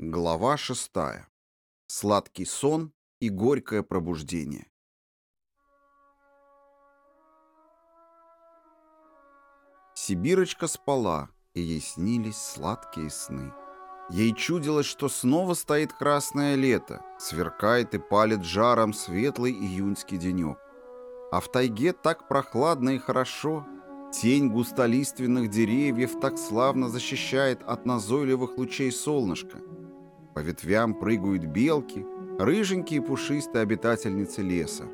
Глава шестая. Сладкий сон и горькое пробуждение. Сибирочка спала, и ей снились сладкие сны. Ей чудилось, что снова стоит красное лето, сверкает и палит жаром светлый июньский денек. А в тайге так прохладно и хорошо, тень густолиственных деревьев так славно защищает от назойливых лучей солнышка. По ветвям прыгают белки, рыженькие пушистые обитательницы леса.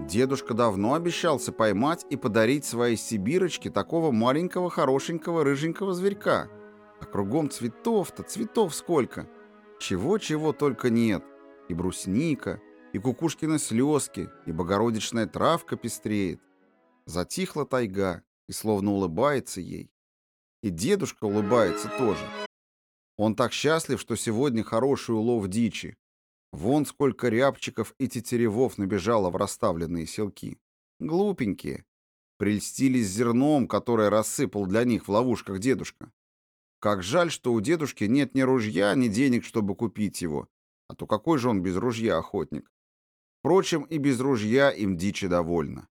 Дедушка давно обещался поймать и подарить своей сибирочке такого маленького хорошенького рыженького зверька. А кругом цветов-то, цветов сколько! Чего-чего только нет. И брусника, и кукушкины слезки, и богородичная травка пестреет. Затихла тайга и словно улыбается ей. И дедушка улыбается тоже. Он так счастлив, что сегодня хороший улов дичи. Вон сколько рябчиков и тетеревов набежало в расставленные селки. Глупенькие. Прельстились зерном, которое рассыпал для них в ловушках дедушка. Как жаль, что у дедушки нет ни ружья, ни денег, чтобы купить его. А то какой же он без ружья охотник? Впрочем, и без ружья им дичи довольно.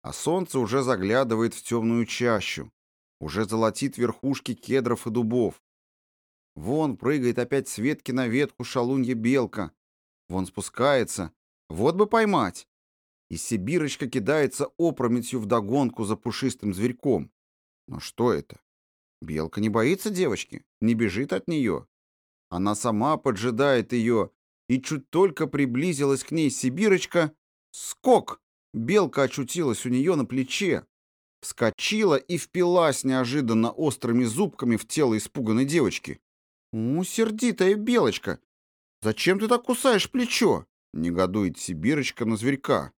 А солнце уже заглядывает в темную чащу, уже золотит верхушки кедров и дубов, Вон прыгает опять с ветки на ветку шалунья белка. Вон спускается. Вот бы поймать. И Сибирочка кидается опрометью вдогонку за пушистым зверьком. Но что это? Белка не боится девочки, не бежит от нее. Она сама поджидает ее, и чуть только приблизилась к ней Сибирочка, скок! Белка очутилась у нее на плече, вскочила и впилась неожиданно острыми зубками в тело испуганной девочки. «У, сердитая белочка! Зачем ты так кусаешь плечо?» — негодует Сибирочка на зверька.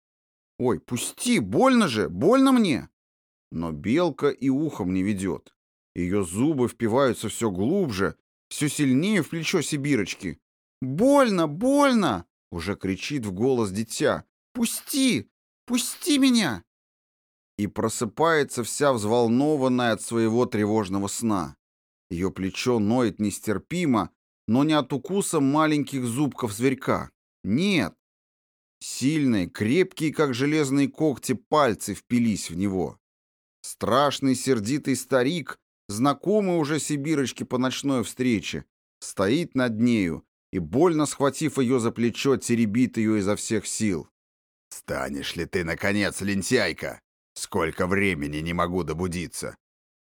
«Ой, пусти, больно же, больно мне!» Но белка и ухом не ведет. Ее зубы впиваются все глубже, все сильнее в плечо Сибирочки. «Больно, больно!» — уже кричит в голос дитя. «Пусти! Пусти меня!» И просыпается вся взволнованная от своего тревожного сна. Ее плечо ноет нестерпимо, но не от укуса маленьких зубков зверька. Нет. Сильные, крепкие, как железные когти, пальцы впились в него. Страшный сердитый старик, знакомый уже Сибирочке по ночной встрече, стоит над нею и, больно схватив ее за плечо, теребит ее изо всех сил. «Станешь ли ты, наконец, лентяйка? Сколько времени не могу добудиться?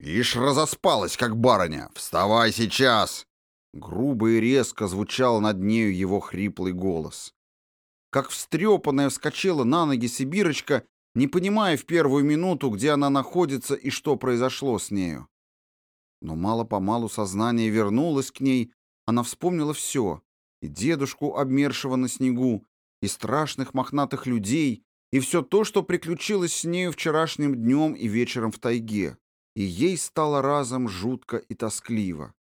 «Ишь, разоспалась, как барыня! Вставай сейчас!» Грубо и резко звучал над нею его хриплый голос. Как встрепанная вскочила на ноги Сибирочка, не понимая в первую минуту, где она находится и что произошло с нею. Но мало-помалу сознание вернулось к ней, она вспомнила все, и дедушку, обмершего на снегу, и страшных мохнатых людей, и все то, что приключилось с нею вчерашним днем и вечером в тайге и ей стало разом жутко и тоскливо.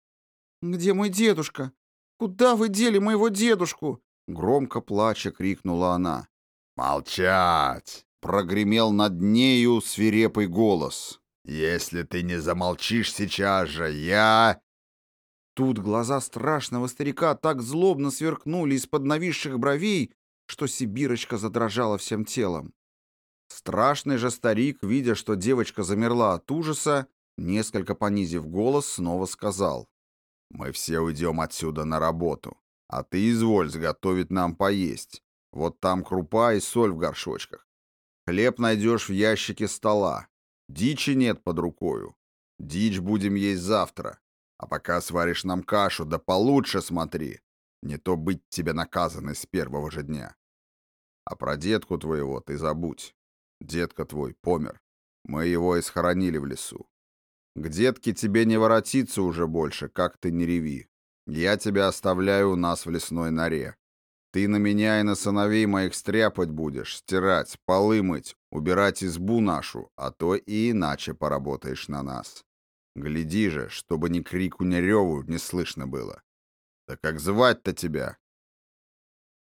«Где мой дедушка? Куда вы дели моего дедушку?» Громко плача крикнула она. «Молчать!» — прогремел над нею свирепый голос. «Если ты не замолчишь сейчас же, я...» Тут глаза страшного старика так злобно сверкнули из-под нависших бровей, что Сибирочка задрожала всем телом. Страшный же старик, видя, что девочка замерла от ужаса, несколько понизив голос, снова сказал. «Мы все уйдем отсюда на работу, а ты изволь сготовить нам поесть. Вот там крупа и соль в горшочках. Хлеб найдешь в ящике стола. Дичи нет под рукою. Дичь будем есть завтра. А пока сваришь нам кашу, да получше смотри. Не то быть тебе наказанной с первого же дня. А про детку твоего ты забудь. Детка твой помер. Мы его и схоронили в лесу. К детке тебе не воротиться уже больше, как ты не реви. Я тебя оставляю у нас в лесной норе. Ты на меня и на сыновей моих стряпать будешь, стирать, полы мыть, убирать избу нашу, а то и иначе поработаешь на нас. Гляди же, чтобы ни крику, ни реву не слышно было. Да как звать-то тебя?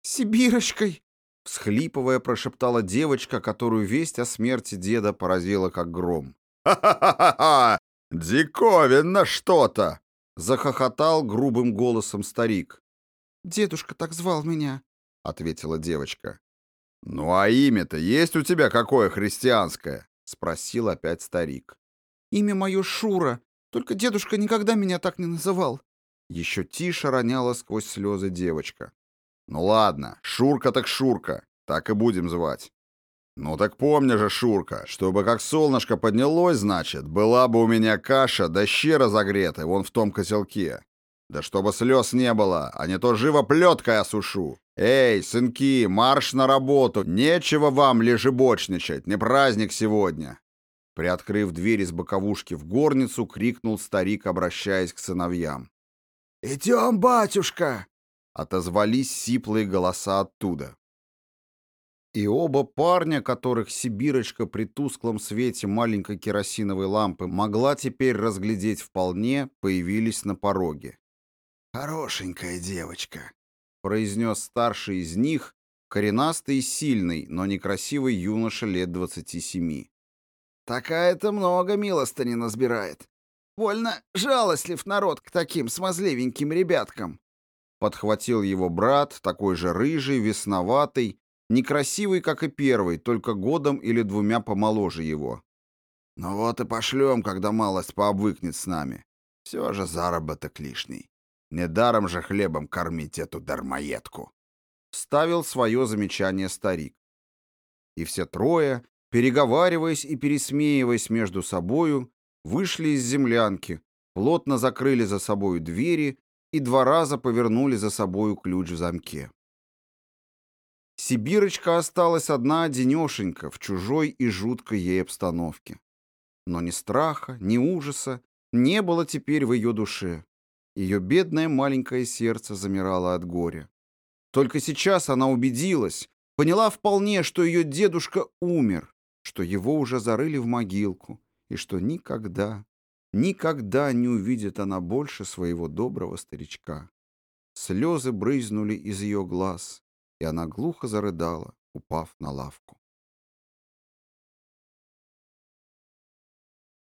Сибирочкой, Всхлипывая, прошептала девочка, которую весть о смерти деда поразила как гром. «Ха-ха-ха-ха! Диковинно что-то!» Захохотал грубым голосом старик. «Дедушка так звал меня», — ответила девочка. «Ну а имя-то есть у тебя какое христианское?» — спросил опять старик. «Имя мое Шура, только дедушка никогда меня так не называл». Еще тише роняла сквозь слезы девочка. «Ну ладно, Шурка так Шурка, так и будем звать. Ну так помни же, Шурка, чтобы как солнышко поднялось, значит, была бы у меня каша да щи разогретая вон в том котелке. Да чтобы слез не было, а не то живо плеткой осушу. Эй, сынки, марш на работу, нечего вам лежебочничать, не праздник сегодня. Приоткрыв дверь из боковушки в горницу, крикнул старик, обращаясь к сыновьям. «Идем, батюшка!» — отозвались сиплые голоса оттуда. И оба парня, которых Сибирочка при тусклом свете маленькой керосиновой лампы могла теперь разглядеть вполне, появились на пороге. «Хорошенькая девочка», — произнес старший из них, коренастый и сильный, но некрасивый юноша лет двадцати семи. «Такая-то много милостыни назбирает. Вольно жалостлив народ к таким смазливеньким ребяткам». Подхватил его брат, такой же рыжий, весноватый, некрасивый, как и первый, только годом или двумя помоложе его. «Ну вот и пошлем, когда малость пообвыкнет с нами. Все же заработок лишний». Недаром же хлебом кормить эту дармоедку. Ставил свое замечание старик. И все трое, переговариваясь и пересмеиваясь между собою, вышли из землянки, плотно закрыли за собою двери и два раза повернули за собою ключ в замке. Сибирочка осталась одна одинешенька в чужой и жуткой ей обстановке. Но ни страха, ни ужаса не было теперь в ее душе. Ее бедное маленькое сердце замирало от горя. Только сейчас она убедилась, поняла вполне, что ее дедушка умер, что его уже зарыли в могилку, и что никогда, никогда не увидит она больше своего доброго старичка. Слезы брызнули из ее глаз, и она глухо зарыдала, упав на лавку.